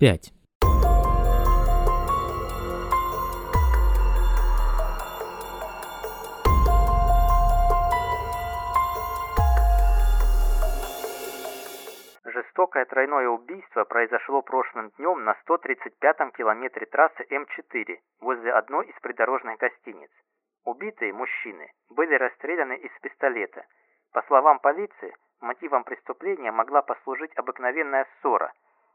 5. Жестокое тройное убийство произошло прошлым днем на 135-м километре трассы М4 возле одной из придорожных гостиниц. Убитые мужчины были расстреляны из пистолета. По словам полиции, мотивом преступления могла послужить обыкновенная ссора.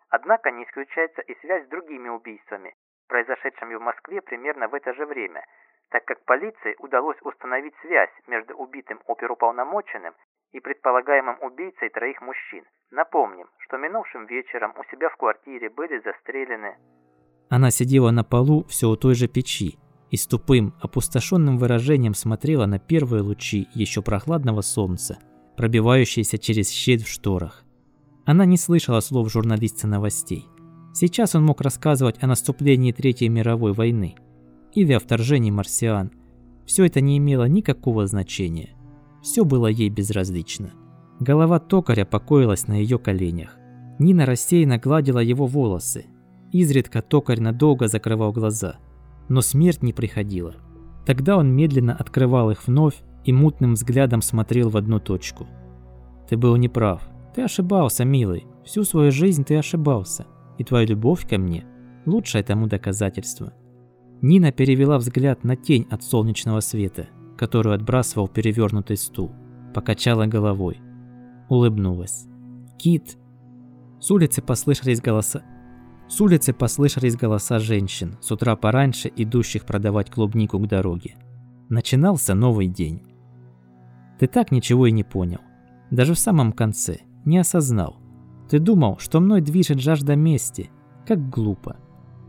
Однако не исключается и связь с другими убийствами, произошедшими в Москве примерно в это же время, так как полиции удалось установить связь между убитым оперуполномоченным и предполагаемым убийцей троих мужчин. Напомним, что минувшим вечером у себя в квартире были застрелены... Она сидела на полу все у той же печи и с тупым, опустошенным выражением смотрела на первые лучи еще прохладного солнца, пробивающиеся через щель в шторах. Она не слышала слов журналиста новостей. Сейчас он мог рассказывать о наступлении Третьей мировой войны или о вторжении марсиан. Все это не имело никакого значения. Все было ей безразлично. Голова токаря покоилась на ее коленях. Нина рассеянно гладила его волосы. Изредка токарь надолго закрывал глаза. Но смерть не приходила. Тогда он медленно открывал их вновь и мутным взглядом смотрел в одну точку. «Ты был неправ. Ты ошибался, милый. Всю свою жизнь ты ошибался. И твоя любовь ко мне – лучшее тому доказательство». Нина перевела взгляд на тень от солнечного света – которую отбрасывал перевернутый стул, покачала головой, улыбнулась. «Кит!» С улицы послышались голоса. С улицы послышались голоса женщин, с утра пораньше идущих продавать клубнику к дороге. Начинался новый день. Ты так ничего и не понял. Даже в самом конце не осознал. Ты думал, что мной движет жажда мести. Как глупо.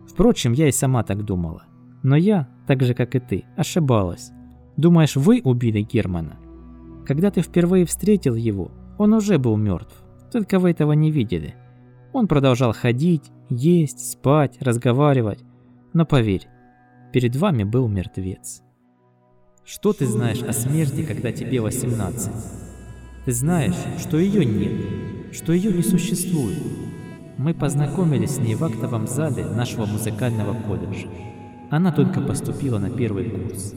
Впрочем, я и сама так думала. Но я, так же как и ты, ошибалась. Думаешь, вы убили Германа? Когда ты впервые встретил его, он уже был мертв. Только вы этого не видели. Он продолжал ходить, есть, спать, разговаривать. Но поверь, перед вами был мертвец. Что ты знаешь о смерти, когда тебе 18? Ты знаешь, что ее нет, что ее не существует. Мы познакомились с ней в актовом зале нашего музыкального колледжа. Она только поступила на первый курс.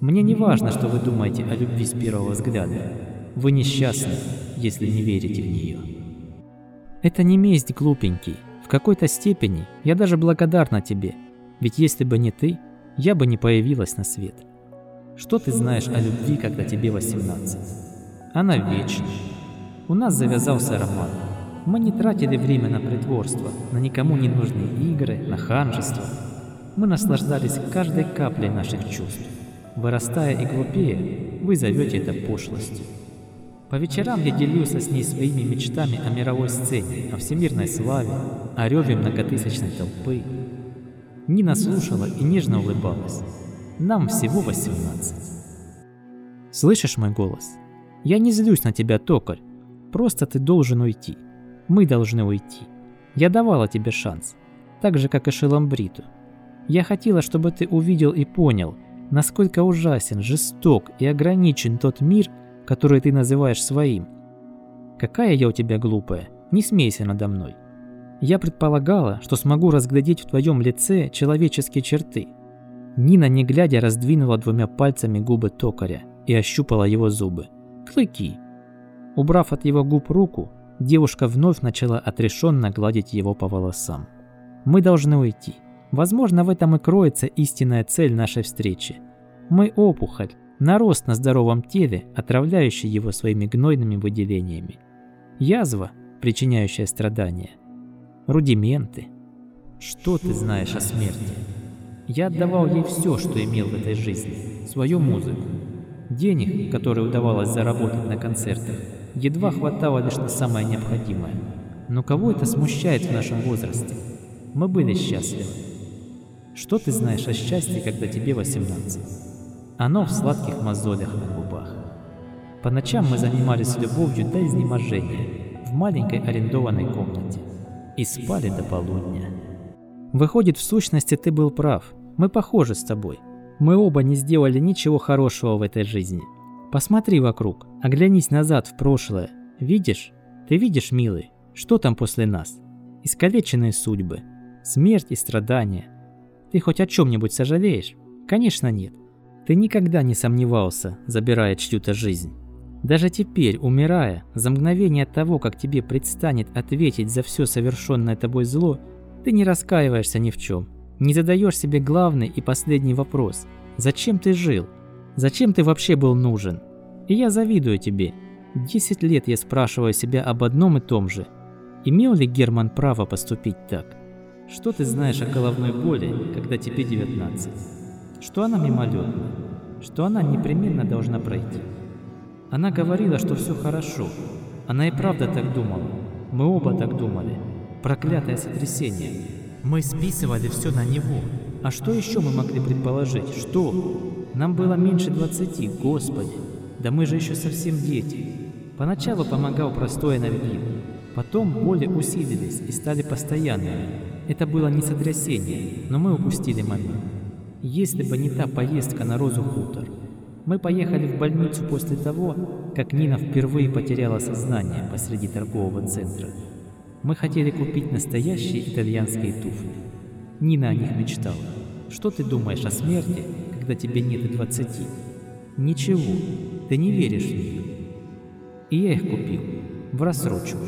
Мне не важно, что вы думаете о любви с первого взгляда. Вы несчастны, если не верите в нее. Это не месть, глупенький. В какой-то степени я даже благодарна тебе. Ведь если бы не ты, я бы не появилась на свет. Что ты знаешь о любви, когда тебе 18? Она вечна. У нас завязался роман. Мы не тратили время на притворство, на никому не нужные игры, на ханжество. Мы наслаждались каждой каплей наших чувств. Вырастая и глупее, вы зовете это пошлостью. По вечерам я делился с ней своими мечтами о мировой сцене, о всемирной славе, о реве многотысячной толпы. Нина слушала и нежно улыбалась. Нам всего 18. Слышишь мой голос? Я не злюсь на тебя, токарь. Просто ты должен уйти. Мы должны уйти. Я давала тебе шанс. Так же, как и Шеламбриту. Я хотела, чтобы ты увидел и понял, насколько ужасен, жесток и ограничен тот мир, который ты называешь своим. Какая я у тебя глупая, не смейся надо мной. Я предполагала, что смогу разглядеть в твоем лице человеческие черты. Нина, не глядя, раздвинула двумя пальцами губы токаря и ощупала его зубы. Клыки. Убрав от его губ руку, девушка вновь начала отрешенно гладить его по волосам. «Мы должны уйти. Возможно, в этом и кроется истинная цель нашей встречи. Мы опухоль, нарост на здоровом теле, отравляющий его своими гнойными выделениями. Язва, причиняющая страдания. Рудименты. Что ты знаешь о смерти? Я отдавал ей все, что имел в этой жизни, свою музыку. Денег, которые удавалось заработать на концертах, едва хватало лишь на самое необходимое. Но кого это смущает в нашем возрасте? Мы были счастливы. Что ты знаешь о счастье, когда тебе 18? Оно в сладких мозолях на губах. По ночам мы занимались любовью до изнеможения в маленькой арендованной комнате и спали до полудня. Выходит, в сущности ты был прав. Мы похожи с тобой. Мы оба не сделали ничего хорошего в этой жизни. Посмотри вокруг, оглянись назад в прошлое. Видишь? Ты видишь, милый, что там после нас? искалеченные судьбы, смерть и страдания. Ты хоть о чем-нибудь сожалеешь? Конечно нет. Ты никогда не сомневался, забирая чью-то жизнь. Даже теперь, умирая, за мгновение того, как тебе предстанет ответить за все совершенное тобой зло, ты не раскаиваешься ни в чем, не задаешь себе главный и последний вопрос – зачем ты жил? Зачем ты вообще был нужен? И я завидую тебе. Десять лет я спрашиваю себя об одном и том же. Имел ли Герман право поступить так? Что ты знаешь о головной боли, когда тебе 19? Что она мимолетна? Что она непременно должна пройти? Она говорила, что все хорошо. Она и правда так думала. Мы оба так думали. Проклятое сотрясение. Мы списывали все на него. А что еще мы могли предположить? Что? Нам было меньше 20, господи. Да мы же еще совсем дети. Поначалу помогал простой анальгин. Потом боли усилились и стали постоянными. Это было не сотрясение, но мы упустили момент. Если бы не та поездка на Розу Хутор, мы поехали в больницу после того, как Нина впервые потеряла сознание посреди торгового центра. Мы хотели купить настоящие итальянские туфли. Нина о них мечтала. Что ты думаешь о смерти, когда тебе нет и двадцати? Ничего, ты не веришь в нее. И я их купил, в рассрочку.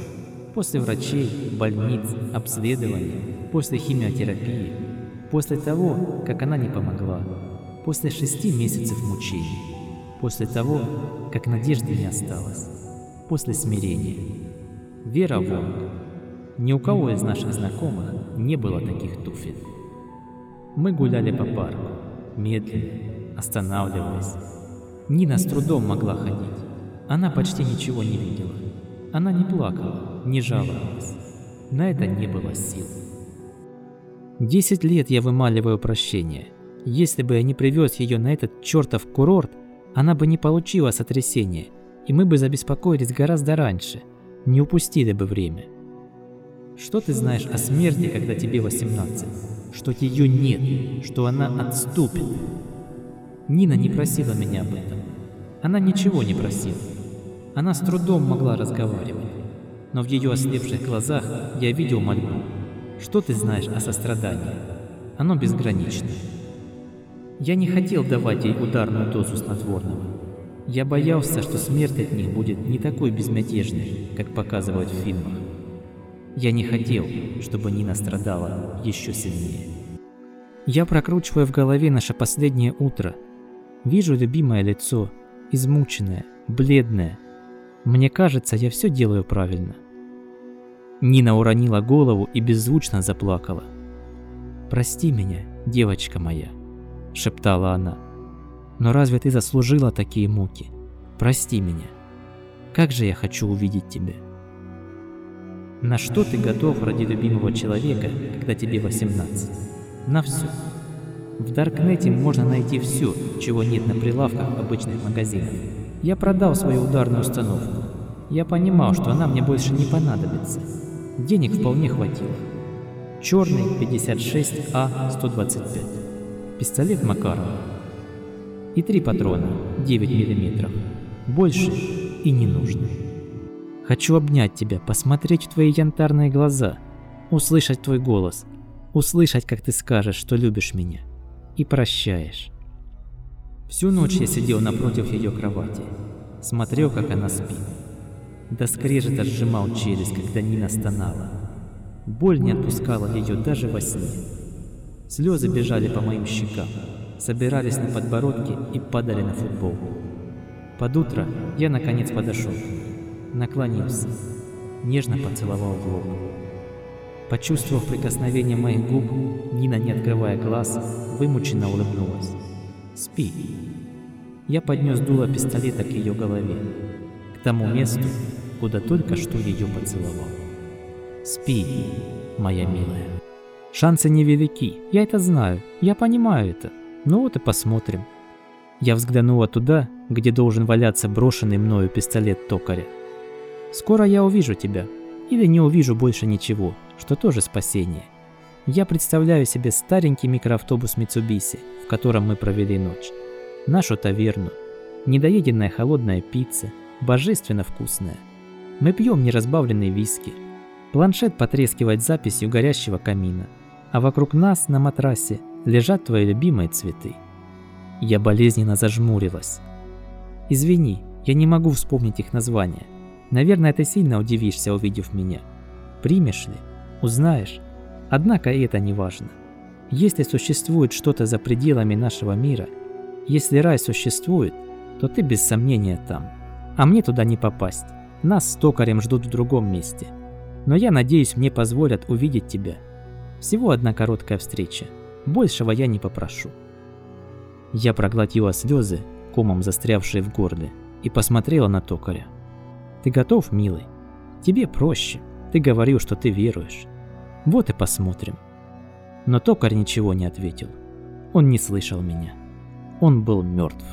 После врачей, больниц, обследований, после химиотерапии, после того, как она не помогла, после шести месяцев мучений, после того, как надежды не осталось, после смирения. Вера Вонг. Ни у кого из наших знакомых не было таких туфель. Мы гуляли по парку, медленно, останавливаясь. Нина с трудом могла ходить. Она почти ничего не видела. Она не плакала, не жаловалась. На это не было сил. Десять лет я вымаливаю прощение. Если бы я не привез ее на этот чертов курорт, она бы не получила сотрясение, и мы бы забеспокоились гораздо раньше, не упустили бы время. Что ты знаешь о смерти, когда тебе 18? Что ее нет, что она отступит. Нина не просила меня об этом. Она ничего не просила. Она с трудом могла разговаривать. Но в ее ослепших глазах я видел мольбу. Что ты знаешь о сострадании? Оно безгранично. Я не хотел давать ей ударную дозу снотворного. Я боялся, что смерть от них будет не такой безмятежной, как показывают в фильмах. Я не хотел, чтобы Нина страдала еще сильнее. Я прокручиваю в голове наше последнее утро. Вижу любимое лицо, измученное, бледное. Мне кажется, я все делаю правильно. Нина уронила голову и беззвучно заплакала. «Прости меня, девочка моя», шептала она. Но разве ты заслужила такие муки? Прости меня. Как же я хочу увидеть тебя. На что ты готов ради любимого человека, когда тебе 18? На все. В Даркнете можно найти все, чего нет на прилавках обычных магазинов. Я продал свою ударную установку. Я понимал, что она мне больше не понадобится. Денег вполне хватило. Черный 56А125 пистолет Макарова и три патрона 9 мм. Больше и не нужно. Хочу обнять тебя, посмотреть в твои янтарные глаза, услышать твой голос, услышать, как ты скажешь, что любишь меня и прощаешь. Всю ночь я сидел напротив ее кровати, смотрел, как она спит. До скрежета сжимал челюсть, когда Нина стонала. Боль не отпускала ее даже во сне. Слезы бежали по моим щекам, собирались на подбородке и падали на футболку. Под утро я наконец подошел, наклонился, нежно поцеловал лоб. Почувствовав прикосновение моих губ, Нина, не открывая глаз, вымученно улыбнулась. «Спи». Я поднес дуло пистолета к ее голове, к тому месту, куда только что ее поцеловал. «Спи, моя милая». Шансы невелики, я это знаю, я понимаю это. Ну вот и посмотрим. Я взглянула туда, где должен валяться брошенный мною пистолет токаря. Скоро я увижу тебя, или не увижу больше ничего, что тоже спасение. Я представляю себе старенький микроавтобус Митсубиси, в котором мы провели ночь. Нашу таверну, недоеденная холодная пицца, божественно вкусная. Мы пьем неразбавленные виски. Планшет потрескивает записью горящего камина, а вокруг нас на матрасе лежат твои любимые цветы. Я болезненно зажмурилась. Извини, я не могу вспомнить их название. Наверное, ты сильно удивишься, увидев меня. Примешь ли? Узнаешь? Однако и это не важно. Если существует что-то за пределами нашего мира, если рай существует, то ты без сомнения там. А мне туда не попасть. Нас с токарем ждут в другом месте. Но я надеюсь, мне позволят увидеть тебя. Всего одна короткая встреча. Большего я не попрошу. Я проглотила слезы, комом застрявшие в горле, и посмотрела на токаря. Ты готов, милый? Тебе проще. Ты говорил, что ты веруешь. Вот и посмотрим. Но токарь ничего не ответил. Он не слышал меня. Он был мертв.